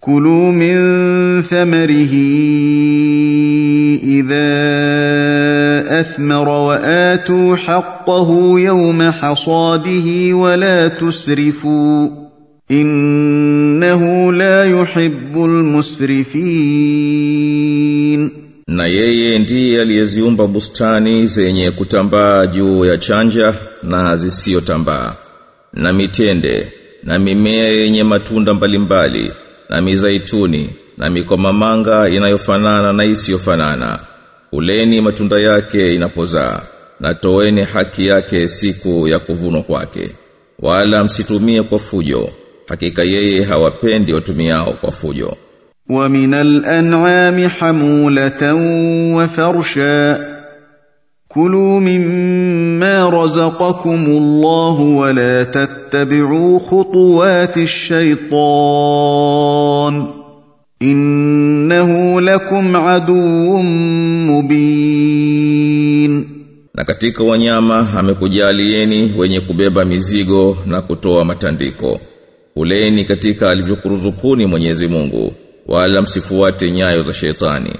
كلوا من ثمره اذا اثمر واتوا حقه يوم حصاده ولا تسرفوا innahu la yuhibbul musrifin na yeye ndiye aliyeziumba bustani zenye kutambaa juu ya chanja na zisiyotambaa na mitende na mimea yenye matunda mbalimbali na mizaituni na mikomamanga inayofanana na isiyofanana. Uleni matunda yake inapozaa na toeni haki yake siku ya kuvunwa kwake. Wala msitumie kwa fujo hakika yeye hawapendi watumiao kwa fujo. Wa minal an'ami hamulatan wa farsha. Kulu mimma razaqakumullahu wa la tattabi'u khutuwati shaytan innahu lakum aduwwun mubin Na katika wanyama amekujalieni wenye kubeba mizigo na kutoa matandiko. Uleni katika alivyokuruzukuni Mwenyezi Mungu wala msifuate nyayo za shetani.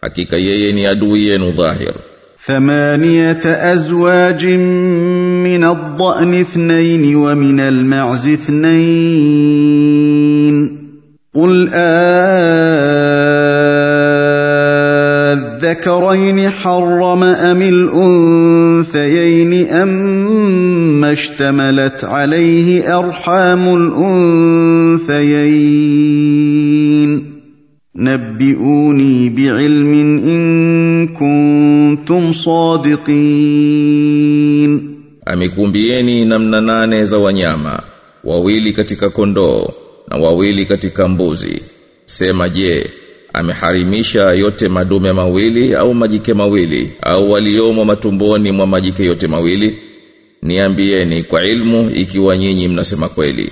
Hakika yeye ni adui yenu dhahiri ثمانية أزواج من الضأن اثنين ومن المعز اثنين. قل آذكرين حرم أم الأنثيين أم اشتملت عليه أرحام الأنثيين؟ نبئوني بعلم إن كنتم صادقين Amekumbieni namna nane za wanyama wawili katika kondoo na wawili katika mbuzi sema je ameharimisha yote madume mawili au majike mawili au waliomo matumboni mwa majike yote mawili niambieni kwa ilmu ikiwa nyinyi mnasema kweli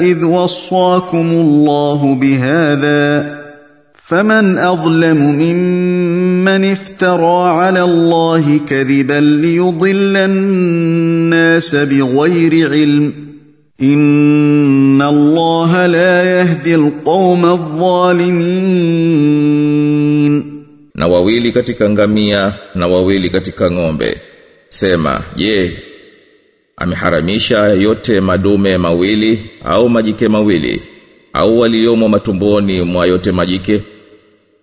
إذ وصاكم الله بهذا فمن أظلم ممن افترى على الله كذبا ليضل الناس بغير علم إن الله لا يهدي القوم الظالمين. Na wawili katika ngamia na wawili katika ng'ombe. Sema je ameharamisha yote madume mawili au majike mawili au waliomo matumboni mwa yote majike?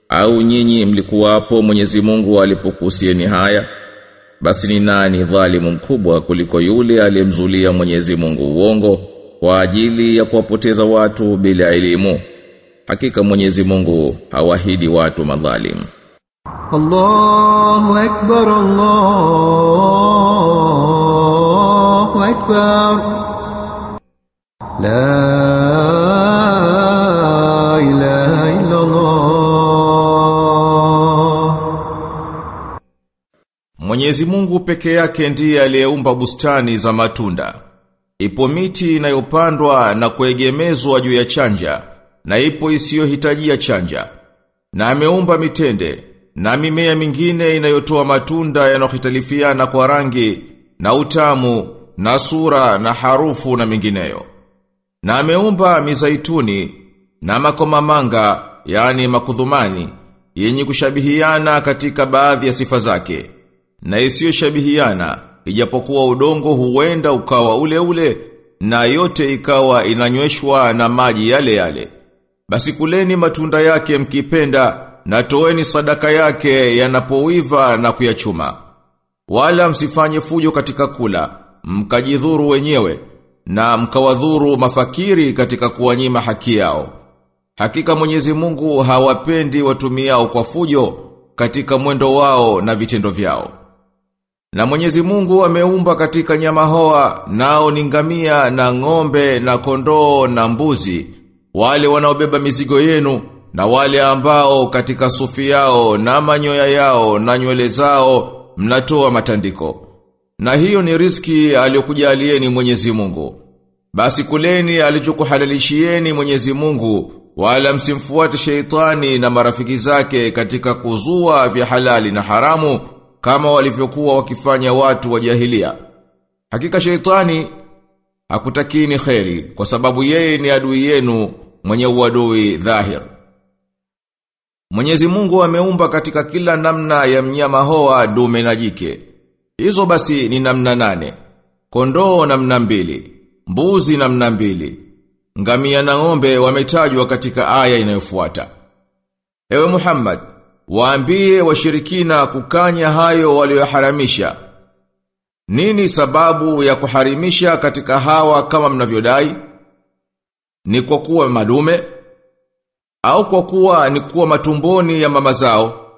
Au nyinyi mlikuwapo Mwenyezi Mungu alipokusieni haya? Basi ni nani dhalimu mkubwa kuliko yule aliyemzulia Mwenyezi Mungu uongo kwa ajili ya kuwapoteza watu bila elimu? Hakika Mwenyezi Mungu hawahidi watu madhalimu Allahu akbar Allah. أكبر لا إله إلا الله Mwenyezi Mungu peke yake ndiye aliyeumba bustani za matunda. Ipo miti inayopandwa na kuegemezwa juu ya chanja na ipo isiyohitajia chanja. Na ameumba mitende na mimea mingine inayotoa matunda yanohitalifiana kwa rangi na utamu na sura na harufu na mingineyo. Na ameumba mizaituni na makomamanga yani makudhumani yenye kushabihiana katika baadhi ya sifa zake na isiyoshabihiana ijapokuwa udongo huenda ukawa ule ule na yote ikawa inanyweshwa na maji yale yale basi kuleni matunda yake mkipenda na toeni sadaka yake yanapoiva na kuyachuma. Wala msifanye fujo katika kula, mkajidhuru wenyewe, na mkawadhuru mafakiri katika kuwanyima haki yao. Hakika Mwenyezi Mungu hawapendi watumiao kwa fujo katika mwendo wao na vitendo vyao. Na Mwenyezi Mungu ameumba katika nyama hoa nao ni ngamia na ng'ombe na kondoo na mbuzi wale wanaobeba mizigo yenu na wale ambao katika sufi yao na manyoya yao na nywele zao mnatoa matandiko. Na hiyo ni riziki aliyokujalieni Mwenyezi Mungu. Basi kuleni alichokuhalalishieni Mwenyezi Mungu wala msimfuate sheitani na marafiki zake katika kuzua vya halali na haramu kama walivyokuwa wakifanya watu wa jahilia. Hakika sheitani hakutakini kheri kwa sababu yeye ni adui yenu mwenye uadui dhahir. Mwenyezi Mungu ameumba katika kila namna ya mnyama hoa dume na jike. Hizo basi ni namna nane. Kondoo namna mbili, mbuzi namna mbili. Ngamia na ng'ombe wametajwa katika aya inayofuata. Ewe Muhammad, waambie washirikina kukanya hayo walioharamisha. Nini sababu ya kuharimisha katika hawa kama mnavyodai? Ni kwa kuwa madume au kwa kuwa ni kuwa matumboni ya mama zao?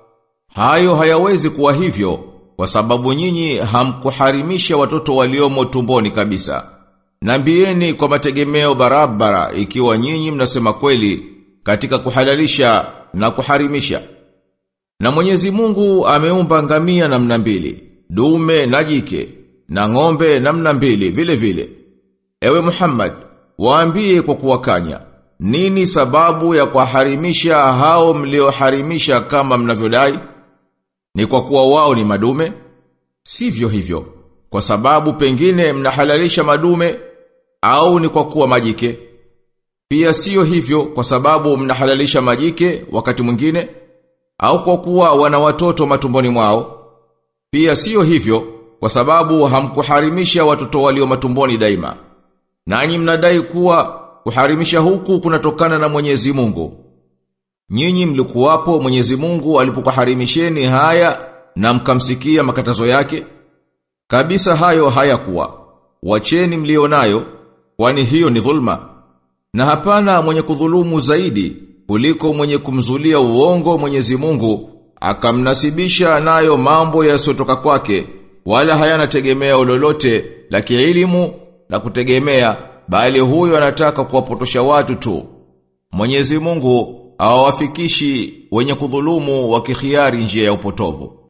Hayo hayawezi kuwa hivyo kwa sababu nyinyi hamkuharimisha watoto waliomo tumboni kabisa. Nambieni kwa mategemeo barabara ikiwa nyinyi mnasema kweli katika kuhalalisha na kuharimisha. Na Mwenyezi Mungu ameumba ngamia namna mbili, dume na jike, na ng'ombe namna mbili vile vile. Ewe Muhammad, waambie kwa kuwakanya, nini sababu ya kuharimisha hao mlioharimisha kama mnavyodai? Ni kwa kuwa wao ni madume? Sivyo hivyo. Kwa sababu pengine mnahalalisha madume au ni kwa kuwa majike? Pia sio hivyo kwa sababu mnahalalisha majike wakati mwingine au kwa kuwa wana watoto matumboni mwao? Pia sio hivyo kwa sababu hamkuharimisha watoto walio matumboni daima. Nanyi mnadai kuwa kuharimisha huku kunatokana na Mwenyezi Mungu. Nyinyi mlikuwapo Mwenyezi Mungu alipokuharimisheni haya na mkamsikia makatazo yake? Kabisa hayo hayakuwa. Wacheni mlionayo kwani hiyo ni dhulma. Na hapana mwenye kudhulumu zaidi kuliko mwenye kumzulia uongo Mwenyezi Mungu akamnasibisha nayo mambo yasiyotoka kwake wala hayana tegemeo lolote la kielimu la kutegemea bali huyo anataka kuwapotosha watu tu. Mwenyezi Mungu awafikishi wenye kudhulumu wakikhiari njia ya upotovu.